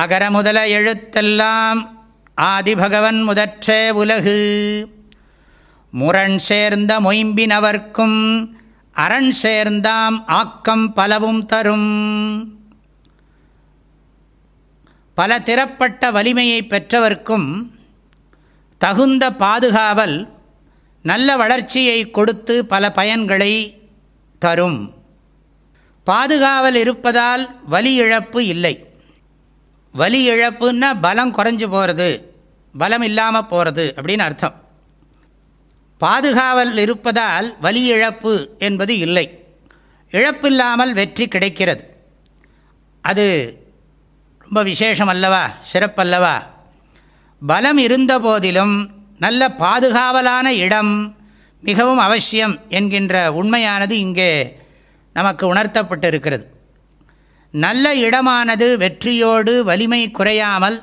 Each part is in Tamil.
அகர முதல எழுத்தெல்லாம் ஆதிபகவன் முதற்றே உலகு. முரண் சேர்ந்த மொயம்பினவர்க்கும் அரண் சேர்ந்தாம் ஆக்கம் பலவும் தரும். பல திறப்பட்ட வலிமையை பெற்றவர்க்கும் தகுந்த பாதுகாவல் நல்ல வளர்ச்சியை கொடுத்து பல பயன்களை தரும். பாதுகாவல் இருப்பதால் வலி இழப்பு இல்லை. வலி இழப்புன்னா பலம் குறைஞ்சு போகிறது பலம் இல்லாமல் போகிறது அப்படின்னு அர்த்தம். பாதுகாவல் இருப்பதால் வலி இழப்பு என்பது இல்லை. இழப்பில்லாமல் வெற்றி கிடைக்கிறது. அது ரொம்ப விசேஷம் அல்லவா? சிறப்பல்லவா? பலம் இருந்த போதிலும் நல்ல பாதுகாவலான இடம் மிகவும் அவசியம் என்கின்ற உண்மையானது இங்கே நமக்கு உணர்த்தப்பட்டிருக்கிறது. நல்ல இடமானது வெற்றியோடு வலிமை குறையாமல்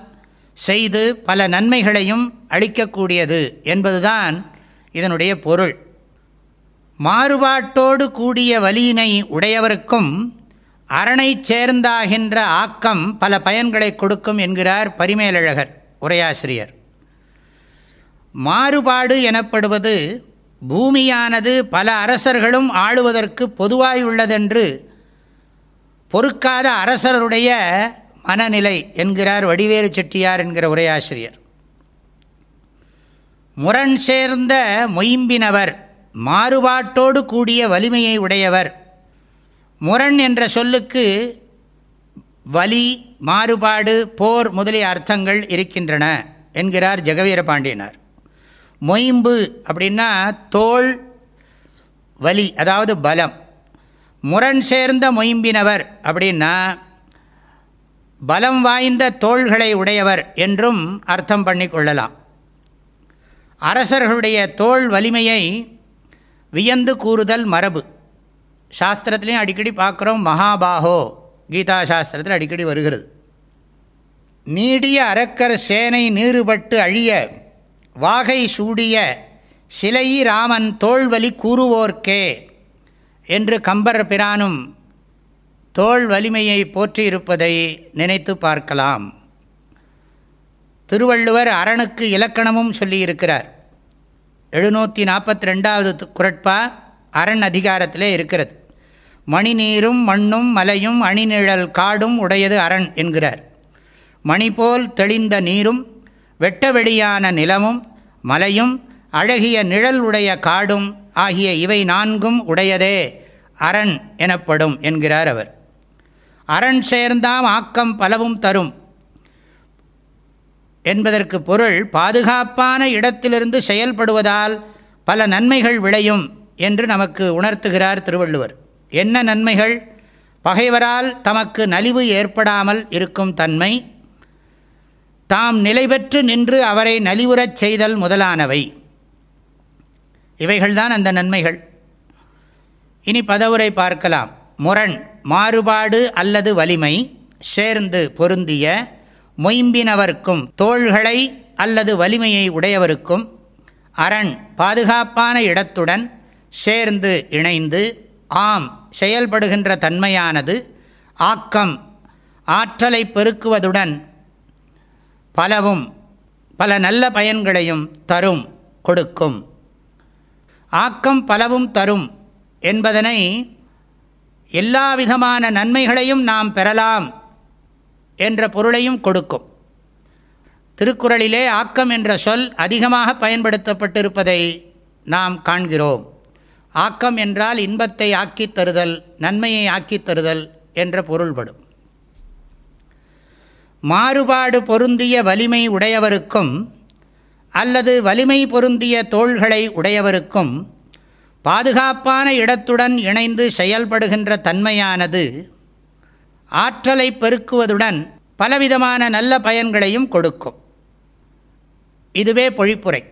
செய்து பல நன்மைகளையும் அளிக்கக்கூடியது என்பதுதான் இதனுடைய பொருள். மாறுபாட்டோடு கூடிய வலியினை உடையவருக்கும் அரணை சேர்ந்தாகின்ற ஆக்கம் பல பயன்களை கொடுக்கும் என்கிறார் பரிமேலழகர் உரையாசிரியர். மாறுபாடு எனப்படுவது பூமியானது பல அரசர்களும் ஆளுவதற்கு பொதுவாயுள்ளதென்று பொறுக்காத அரசருடைய மனநிலை என்கிறார் வடிவேலு செட்டியார் என்கிற உரையாசிரியர். முரண் சேர்ந்த மொயம்பினவர் மாறுபாட்டோடு கூடிய வலிமையை உடையவர். முரண் என்ற சொல்லுக்கு வலி மாறுபாடு போர் முதலிய அர்த்தங்கள் இருக்கின்றன என்கிறார் ஜெகவீர பாண்டியனார். மொயம்பு அப்படின்னா தோல் வலி அதாவது பலம். முரண் சேர்ந்த மொயம்பினவர் அப்படின்னா பலம் வாய்ந்த தோள்களை உடையவர் என்றும் அர்த்தம் பண்ணிக்கொள்ளலாம் அரசர்களுடைய தோல் வலிமையை வியந்து கூறுதல் மரபு. சாஸ்திரத்துலேயும் அடிக்கடி பார்க்குறோம் மகாபாகோ கீதா சாஸ்திரத்தில் அடிக்கடி வருகிறது. நீடிய அரக்கர் சேனை நீறுபட்டு அழிய வாகை சூடிய சிலை ராமன் தோல்வலி கூறுவோர்க்கே என்று கம்பர் பிரானும் தோல் வலிமையை போற்றியிருப்பதை நினைத்து பார்க்கலாம். திருவள்ளுவர் அரணுக்கு இலக்கணமும் சொல்லியிருக்கிறார். எழுநூற்றி நாற்பத்தி ரெண்டாவது குரட்பா அரண் அதிகாரத்திலே இருக்கிறது. மணிநீரும் மண்ணும் மலையும் அணிநிழல் காடும் உடையது அரண் என்கிறார். மணிபோல் தெளிந்த நீரும் வெட்ட வெளியான நிலமும் மலையும் அழகிய நிழல் உடைய காடும் ஆகிய இவை நான்கும் உடையதே. அரண் எனப்படும் என்கிறார் அவர். அரண் சேர்ந்தாம் ஆக்கம் பலவும் தரும். என்பதற்கு பொருள் பாதுகாப்பான இடத்திலிருந்து செயல்படுவதால் பல நன்மைகள் விளையும் என்று நமக்கு உணர்த்துகிறார் திருவள்ளுவர். என்ன நன்மைகள்? பகைவரால் தமக்கு நலிவு ஏற்படாமல் இருக்கும் தன்மை. தாம் நிலை பெற்று நின்று அவரை நலிவுறச் செய்தல் முதலானவை. இவைகள்தான் அந்த நன்மைகள். இனி பதவுரை பார்க்கலாம். முரண் மாறுபாடு அல்லது வலிமை சேர்ந்து பொருந்திய மொயம்பினவர்க்கும் தோள்களை அல்லது வலிமையை உடையவருக்கும் அரண் பாதுகாப்பான இடத்துடன் சேர்ந்து இணைந்து ஆம் செயல்படுகின்ற தன்மையானது ஆக்கம் ஆற்றலை பெருக்குவதுடன் பலவும் பல நல்ல பயன்களையும் தரும் கொடுக்கும். ஆக்கம் பலவும் தரும் என்பதனை எல்லா விதமான நன்மைகளையும் நாம் பெறலாம் என்ற பொருளையும் கொடுக்கும். திருக்குறளிலே ஆக்கம் என்ற சொல் அதிகமாக பயன்படுத்தப்பட்டிருப்பதை நாம் காண்கிறோம். ஆக்கம் என்றால் இன்பத்தை ஆக்கித் தருதல் நன்மையை ஆக்கித் தருதல் என்ற பொருள்படும். மாறுபாடு பொருந்திய வலிமை உடையவருக்கும் அல்லது வலிமை பொருந்திய தோள்களை உடையவருக்கும் பாதுகாப்பான இடத்துடன் இணைந்து செயல்படுகின்ற தன்மையானது ஆற்றலை பெருக்குவதுடன் பலவிதமான நல்ல பயன்களையும் கொடுக்கும். இதுவே பொழிப்புரை.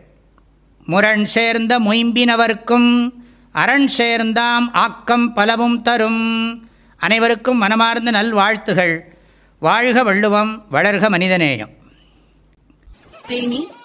முரண் சேர்ந்த மொயம்பினவர்க்கும் அரண் சேர்ந்தாம் ஆக்கம் பலவும் தரும். அனைவருக்கும் மனமார்ந்த நல்வாழ்த்துகள். வாழ்க வள்ளுவம் வளர்க மனிதநேயம். தேனி